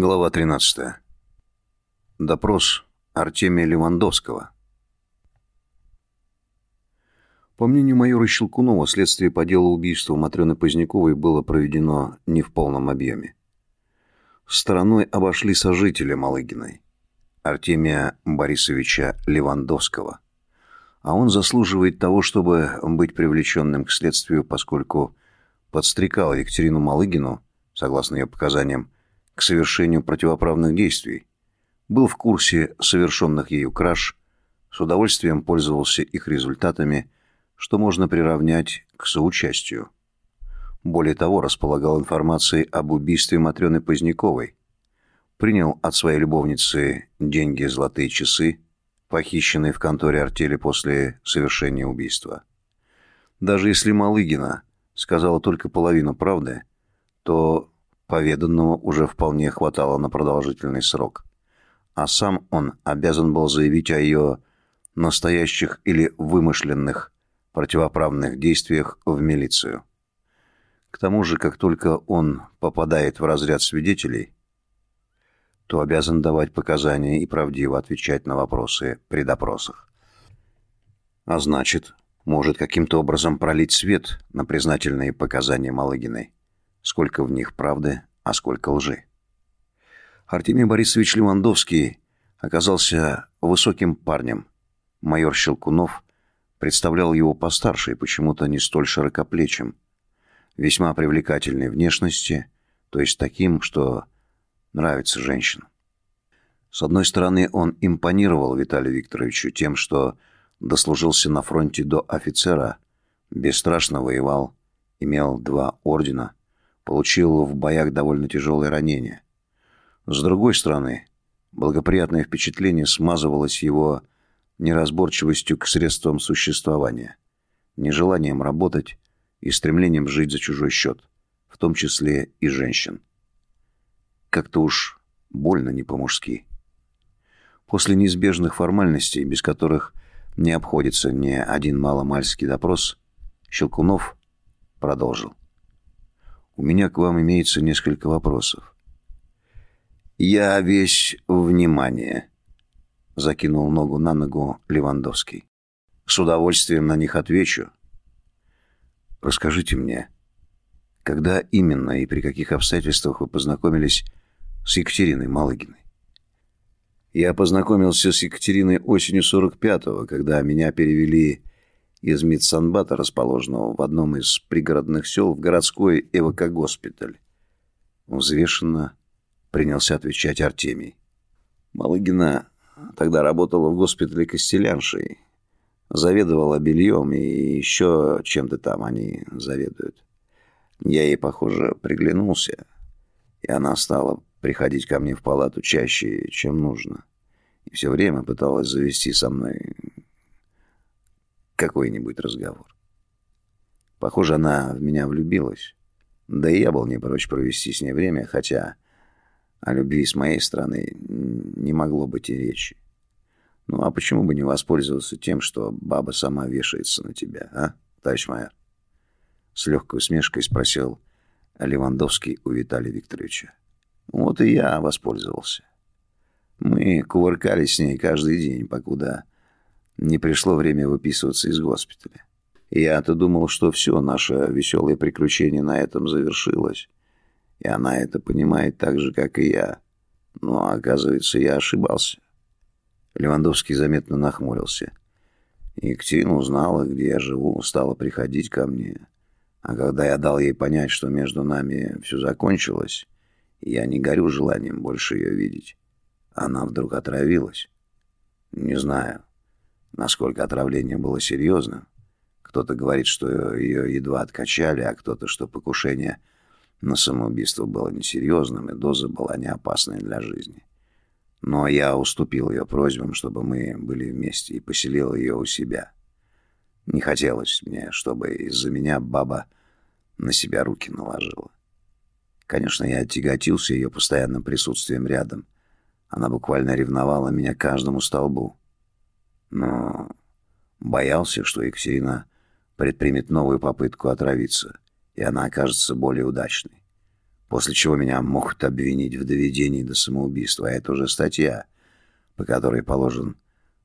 Глава 13. Допрос Артемия Левандовского. По мнению майора Щелкунова, следствие по делу убийства Матрёны Поздняковой было проведено не в полном объеме. Стороной обошли сожителя Малыгиной, Артемия Борисовича Левандовского. А он заслуживает того, чтобы быть привлеченным к следствию, поскольку подстрекал Екатерину Малыгину, согласно ее показаниям, к совершению противоправных действий, был в курсе совершенных ею краж, с удовольствием пользовался их результатами, что можно приравнять к соучастию. Более того, располагал информацией об убийстве Матрёны Поздняковой, принял от своей любовницы деньги золотые часы, похищенные в конторе артели после совершения убийства. Даже если Малыгина сказала только половину правды, то Поведанного уже вполне хватало на продолжительный срок. А сам он обязан был заявить о ее настоящих или вымышленных противоправных действиях в милицию. К тому же, как только он попадает в разряд свидетелей, то обязан давать показания и правдиво отвечать на вопросы при допросах. А значит, может каким-то образом пролить свет на признательные показания Малыгиной сколько в них правды, а сколько лжи. Артемий Борисович Левандовский оказался высоким парнем. Майор Щелкунов представлял его постарше и почему-то не столь широкоплечим, весьма привлекательной внешности, то есть таким, что нравится женщинам. С одной стороны, он импонировал Виталию Викторовичу тем, что дослужился на фронте до офицера, бесстрашно воевал, имел два ордена, получил в боях довольно тяжелые ранения. С другой стороны, благоприятное впечатление смазывалось его неразборчивостью к средствам существования, нежеланием работать и стремлением жить за чужой счет, в том числе и женщин. Как-то уж больно не по-мужски. После неизбежных формальностей, без которых не обходится ни один маломальский допрос, Щелкунов продолжил. У меня к вам имеется несколько вопросов. Я весь внимание, закинул ногу на ногу Левандовский. С удовольствием на них отвечу. Расскажите мне, когда именно и при каких обстоятельствах вы познакомились с Екатериной Малыгиной? Я познакомился с Екатериной осенью 45-го, когда меня перевели из медсанбата, расположенного в одном из пригородных сел, в городской эвакогоспиталь. Взвешенно принялся отвечать Артемий. Малыгина тогда работала в госпитале Костеляншей, заведовала бельем и еще чем-то там они заведуют. Я ей, похоже, приглянулся, и она стала приходить ко мне в палату чаще, чем нужно. И все время пыталась завести со мной какой-нибудь разговор. Похоже, она в меня влюбилась. Да и я был не прочь провести с ней время, хотя о любви с моей стороны не могло быть и речи. Ну а почему бы не воспользоваться тем, что баба сама вешается на тебя, а, товарищ майор? С легкой усмешкой спросил Левандовский у Виталия Викторовича. Вот и я воспользовался. Мы кувыркались с ней каждый день, покуда не пришло время выписываться из госпиталя. Я-то думал, что все, наше веселое приключение на этом завершилось. И она это понимает так же, как и я. Но, оказывается, я ошибался. Левандовский заметно нахмурился. Екатерина узнала, где я живу, стала приходить ко мне. А когда я дал ей понять, что между нами все закончилось, я не горю желанием больше ее видеть, она вдруг отравилась. Не знаю, насколько отравление было серьезным. Кто-то говорит, что ее едва откачали, а кто-то, что покушение на самоубийство было несерьезным, и доза была не опасной для жизни. Но я уступил ее просьбам, чтобы мы были вместе, и поселил ее у себя. Не хотелось мне, чтобы из-за меня баба на себя руки наложила. Конечно, я тяготился ее постоянным присутствием рядом. Она буквально ревновала меня каждому столбу но боялся, что Екатерина предпримет новую попытку отравиться, и она окажется более удачной. после чего меня могут обвинить в доведении до самоубийства, а это уже статья, по которой положен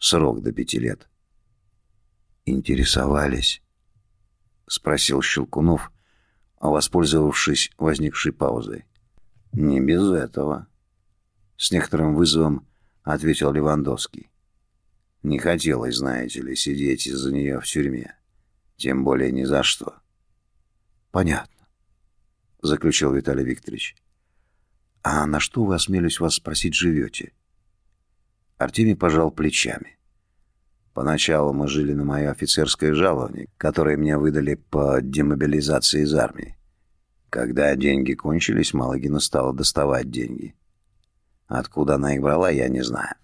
срок до пяти лет. «Интересовались?» — спросил Щелкунов, воспользовавшись возникшей паузой. «Не без этого», — с некоторым вызовом ответил Левандовский. «Не хотелось, знаете ли, сидеть из-за нее в тюрьме, тем более ни за что». «Понятно», — заключил Виталий Викторович. «А на что вы, осмелюсь вас спросить, живете?» Артемий пожал плечами. Поначалу мы жили на мое офицерское жалование, которое мне выдали по демобилизации из армии. Когда деньги кончились, Малыгина стала доставать деньги. Откуда она их брала, я не знаю.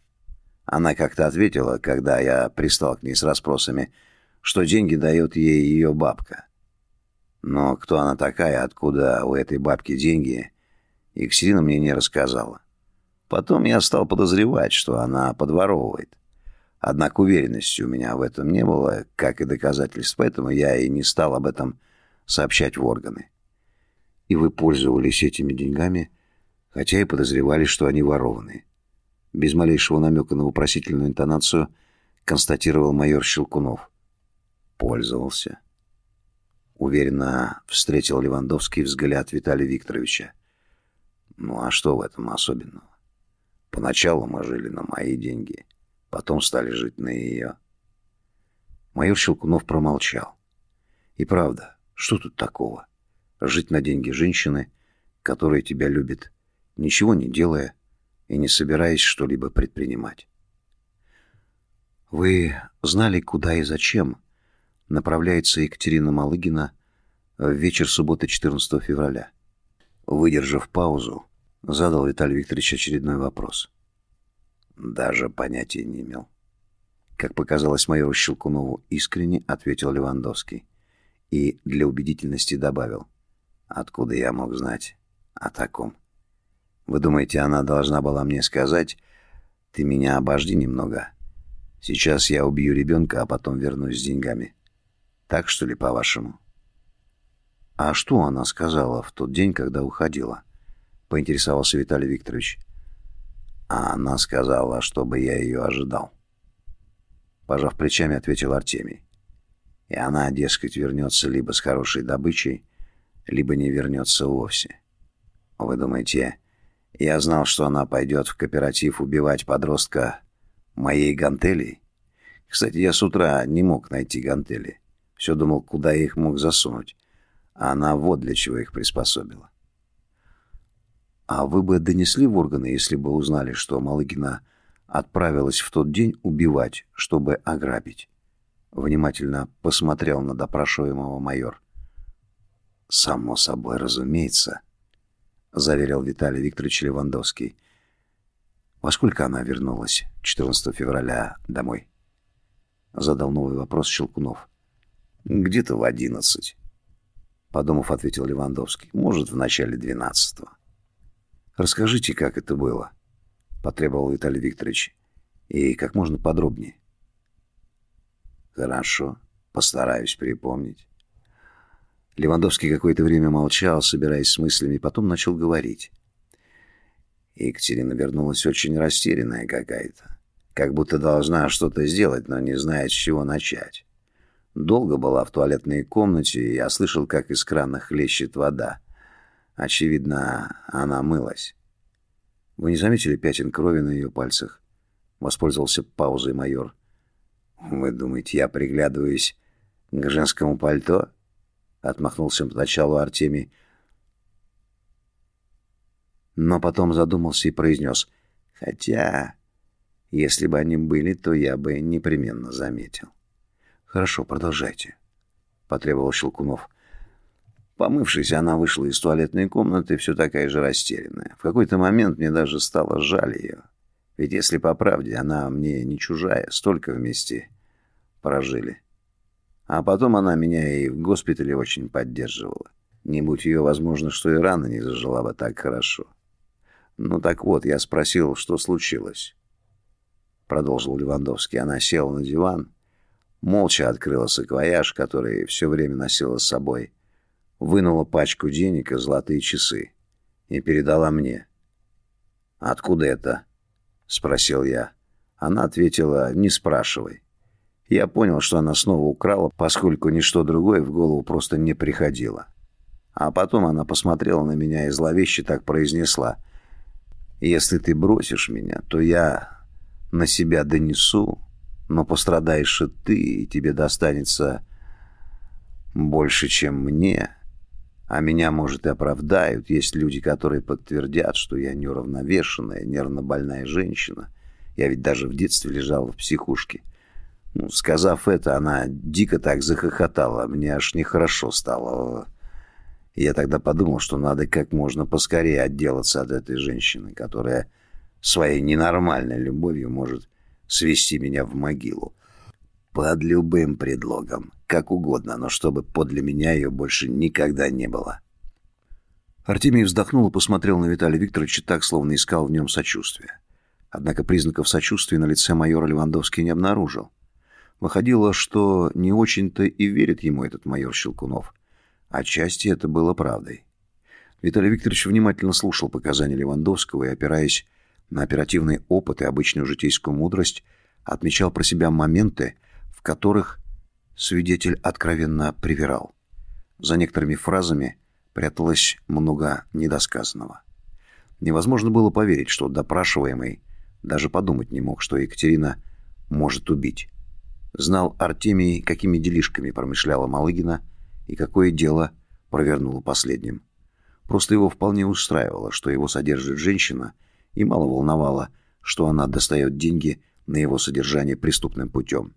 Она как-то ответила, когда я пристал к ней с расспросами, что деньги дает ей ее бабка. Но кто она такая, откуда у этой бабки деньги, Екатерина мне не рассказала. Потом я стал подозревать, что она подворовывает. Однако уверенности у меня в этом не было, как и доказательств, поэтому я и не стал об этом сообщать в органы. И вы пользовались этими деньгами, хотя и подозревали, что они ворованные. Без малейшего намека на вопросительную интонацию констатировал майор Щелкунов. Пользовался. Уверенно встретил Левандовский взгляд Виталия Викторовича. Ну а что в этом особенного? Поначалу мы жили на мои деньги — Потом стали жить на ее. Майор Щелкунов промолчал. И правда, что тут такого? Жить на деньги женщины, которая тебя любит, ничего не делая и не собираясь что-либо предпринимать. Вы знали, куда и зачем направляется Екатерина Малыгина в вечер субботы 14 февраля? Выдержав паузу, задал Виталий Викторович очередной вопрос. Даже понятия не имел. Как показалось майору Щелкунову, искренне ответил Левандовский. И для убедительности добавил. Откуда я мог знать о таком? Вы думаете, она должна была мне сказать, ты меня обожди немного. Сейчас я убью ребенка, а потом вернусь с деньгами. Так что ли, по-вашему? А что она сказала в тот день, когда уходила? Поинтересовался Виталий Викторович. А она сказала, чтобы я ее ожидал. Пожав плечами, ответил Артемий. И она, дескать, вернется либо с хорошей добычей, либо не вернется вовсе. Вы думаете, я знал, что она пойдет в кооператив убивать подростка моей гантелей? Кстати, я с утра не мог найти гантели. Все думал, куда я их мог засунуть. А она вот для чего их приспособила. А вы бы донесли в органы, если бы узнали, что Малыгина отправилась в тот день убивать, чтобы ограбить? Внимательно посмотрел на допрашиваемого майор. «Само собой, разумеется», — заверил Виталий Викторович Левандовский. «Во сколько она вернулась 14 февраля домой?» Задал новый вопрос Щелкунов. «Где-то в одиннадцать», — подумав, ответил Левандовский. «Может, в начале двенадцатого». «Расскажите, как это было», — потребовал Виталий Викторович. «И как можно подробнее». «Хорошо, постараюсь припомнить». Левандовский какое-то время молчал, собираясь с мыслями, потом начал говорить. Екатерина вернулась очень растерянная какая-то. Как будто должна что-то сделать, но не знает, с чего начать. Долго была в туалетной комнате, и я слышал, как из крана хлещет вода. Очевидно, она мылась. Вы не заметили пятен крови на ее пальцах? Воспользовался паузой майор. Вы думаете, я приглядываюсь к женскому пальто? Отмахнулся поначалу Артемий. Но потом задумался и произнес. Хотя, если бы они были, то я бы непременно заметил. Хорошо, продолжайте, потребовал Щелкунов. Помывшись, она вышла из туалетной комнаты, все такая же растерянная. В какой-то момент мне даже стало жаль ее. Ведь если по правде, она мне не чужая, столько вместе прожили. А потом она меня и в госпитале очень поддерживала. Не будь ее, возможно, что и рана не зажила бы так хорошо. Ну так вот, я спросил, что случилось. Продолжил Левандовский. Она села на диван, молча открыла саквояж, который все время носила с собой, вынула пачку денег и золотые часы. и передала мне. «Откуда это?» — спросил я. Она ответила «не спрашивай». Я понял, что она снова украла, поскольку ничто другое в голову просто не приходило. А потом она посмотрела на меня и зловеще так произнесла. «Если ты бросишь меня, то я на себя донесу, но пострадаешь и ты, и тебе достанется больше, чем мне. А меня, может, и оправдают. Есть люди, которые подтвердят, что я неуравновешенная, нервно больная женщина. Я ведь даже в детстве лежала в психушке. Ну, сказав это, она дико так захохотала. Мне аж нехорошо стало. Я тогда подумал, что надо как можно поскорее отделаться от этой женщины, которая своей ненормальной любовью может свести меня в могилу. Под любым предлогом, как угодно, но чтобы подле меня ее больше никогда не было. Артемий вздохнул и посмотрел на Виталия Викторовича так, словно искал в нем сочувствия. Однако признаков сочувствия на лице майора Левандовский не обнаружил. Выходило, что не очень-то и верит ему этот майор Щелкунов. Отчасти это было правдой. Виталий Викторович внимательно слушал показания Левандовского и, опираясь на оперативный опыт и обычную житейскую мудрость, отмечал про себя моменты, в которых свидетель откровенно привирал. За некоторыми фразами пряталось много недосказанного. Невозможно было поверить, что допрашиваемый даже подумать не мог, что Екатерина может убить. Знал Артемий, какими делишками промышляла Малыгина и какое дело провернула последним. Просто его вполне устраивало, что его содержит женщина, и мало волновало, что она достает деньги на его содержание преступным путем.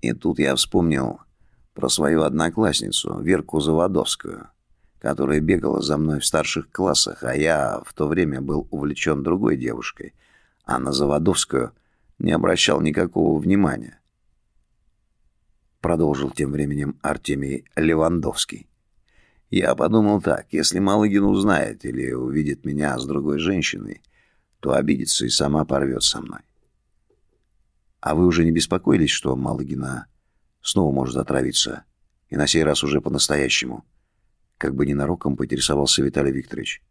И тут я вспомнил про свою одноклассницу, Верку Заводовскую, которая бегала за мной в старших классах, а я в то время был увлечен другой девушкой, а на Заводовскую не обращал никакого внимания. Продолжил тем временем Артемий Левандовский. Я подумал так, если Малыгин узнает или увидит меня с другой женщиной, то обидится и сама порвет со мной. А вы уже не беспокоились, что Малыгина снова может отравиться, и на сей раз уже по-настоящему? Как бы ненароком поинтересовался Виталий Викторович.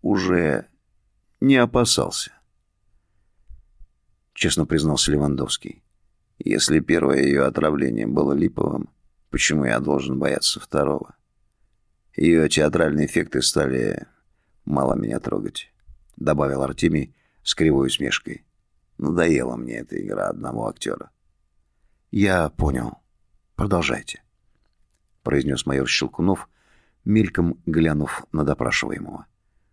Уже не опасался честно признался Левандовский. Если первое ее отравление было липовым, почему я должен бояться второго? Ее театральные эффекты стали мало меня трогать, добавил Артемий с кривой усмешкой. Надоела мне эта игра одного актера. Я понял. Продолжайте, произнес майор Щелкунов, мельком глянув на допрашиваемого,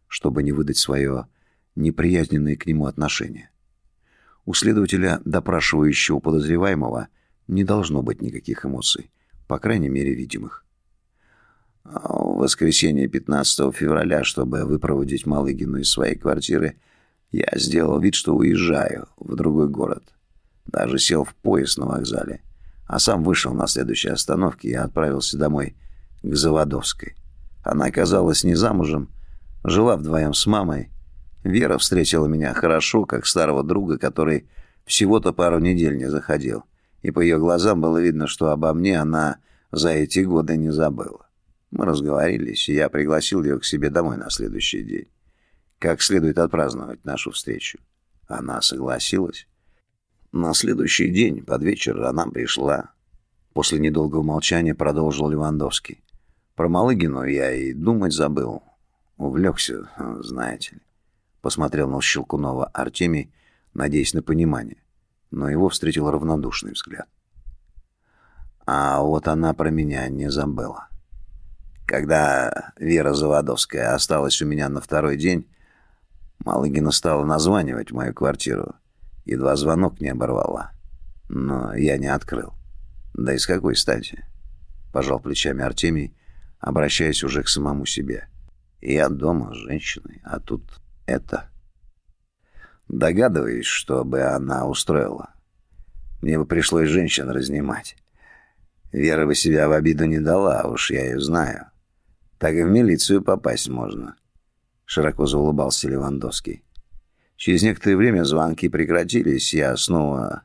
чтобы не выдать свое неприязненное к нему отношение. У следователя, допрашивающего подозреваемого, не должно быть никаких эмоций, по крайней мере, видимых. В воскресенье 15 февраля, чтобы выпроводить Малыгину из своей квартиры, я сделал вид, что уезжаю в другой город. Даже сел в поезд на вокзале, а сам вышел на следующей остановке и отправился домой к Заводовской. Она оказалась не замужем, жила вдвоем с мамой, Вера встретила меня хорошо, как старого друга, который всего-то пару недель не заходил. И по ее глазам было видно, что обо мне она за эти годы не забыла. Мы разговорились, и я пригласил ее к себе домой на следующий день. Как следует отпраздновать нашу встречу. Она согласилась. На следующий день, под вечер, она пришла. После недолгого молчания продолжил Левандовский. Про Малыгину я и думать забыл. Увлекся, знаете ли. Посмотрел на Щелкунова Артемий, надеясь на понимание, но его встретил равнодушный взгляд. А вот она про меня не забыла. Когда Вера Заводовская осталась у меня на второй день, Малыгина стала названивать мою квартиру. Едва звонок не оборвала. Но я не открыл. Да и с какой стати? Пожал плечами Артемий, обращаясь уже к самому себе. Я дома с женщиной, а тут это. Догадываюсь, что бы она устроила. Мне бы пришлось женщин разнимать. Вера бы себя в обиду не дала, уж я ее знаю. Так и в милицию попасть можно. Широко заулыбался Левандовский. Через некоторое время звонки прекратились, я снова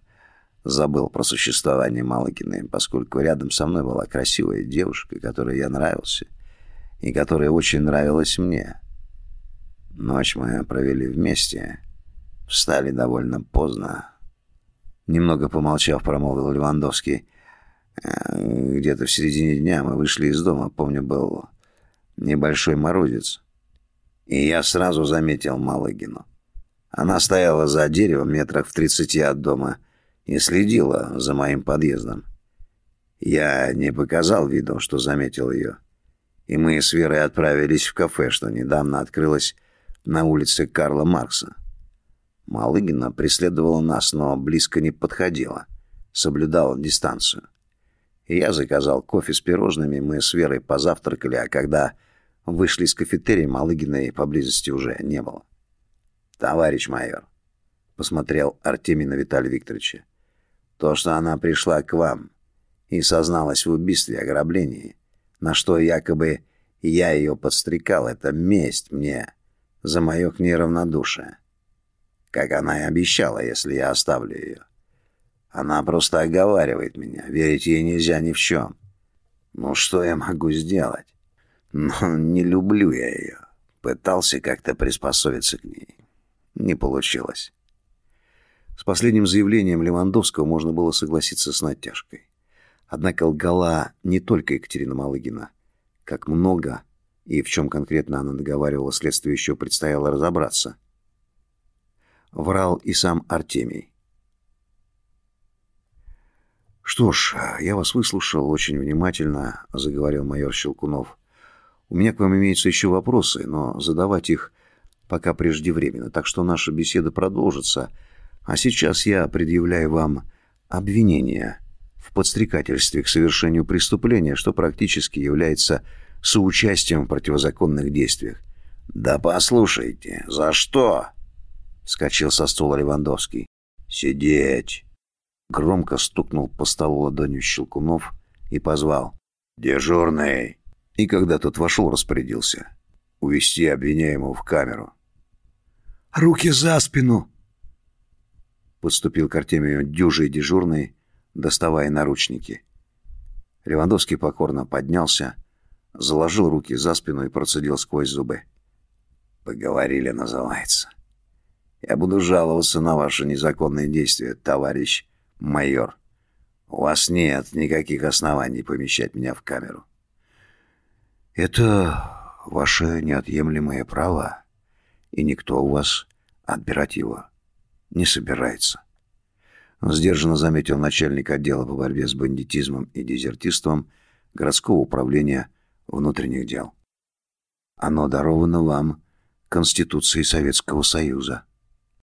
забыл про существование Малыкиной, поскольку рядом со мной была красивая девушка, которой я нравился. и которая очень нравилась мне. Ночь мы провели вместе, встали довольно поздно. Немного помолчав, промолвил Левандовский. Э, где-то в середине дня мы вышли из дома, помню, был небольшой морозец. И я сразу заметил Малыгину. Она стояла за деревом метрах в тридцати от дома и следила за моим подъездом. Я не показал виду, что заметил ее. И мы с Верой отправились в кафе, что недавно открылось на улице Карла Маркса. Малыгина преследовала нас, но близко не подходила, соблюдала дистанцию. Я заказал кофе с пирожными, мы с Верой позавтракали, а когда вышли из кафетерия, Малыгиной поблизости уже не было. «Товарищ майор», — посмотрел Артемий на Виталия Викторовича, «то, что она пришла к вам и созналась в убийстве и ограблении, на что якобы я ее подстрекал, это месть мне за мое к ней равнодушие. Как она и обещала, если я оставлю ее. Она просто оговаривает меня, верить ей нельзя ни в чем. Ну что я могу сделать? Но не люблю я ее. Пытался как-то приспособиться к ней. Не получилось. С последним заявлением Левандовского можно было согласиться с натяжкой. Однако лгала не только Екатерина Малыгина. Как много и в чем конкретно она договаривала, следствию еще предстояло разобраться. Врал и сам Артемий. «Что ж, я вас выслушал очень внимательно», — заговорил майор Щелкунов. «У меня к вам имеются еще вопросы, но задавать их пока преждевременно, так что наша беседа продолжится. А сейчас я предъявляю вам обвинение в подстрекательстве к совершению преступления, что практически является соучастием в противозаконных действиях. «Да послушайте, за что?» — вскочил со стула Левандовский. «Сидеть!» Громко стукнул по столу ладонью Щелкунов и позвал. «Дежурный!» И когда тот вошел, распорядился. Увести обвиняемого в камеру. «Руки за спину!» Подступил к Артемию дюжий дежурный, доставая наручники. Левандовский покорно поднялся, заложил руки за спину и процедил сквозь зубы. «Поговорили, называется. Я буду жаловаться на ваши незаконные действия, товарищ майор. У вас нет никаких оснований помещать меня в камеру». «Это ваше неотъемлемое право, и никто у вас отбирать его не собирается». Сдержанно заметил начальник отдела по борьбе с бандитизмом и дезертирством городского управления внутренних дел. Оно даровано вам Конституцией Советского Союза.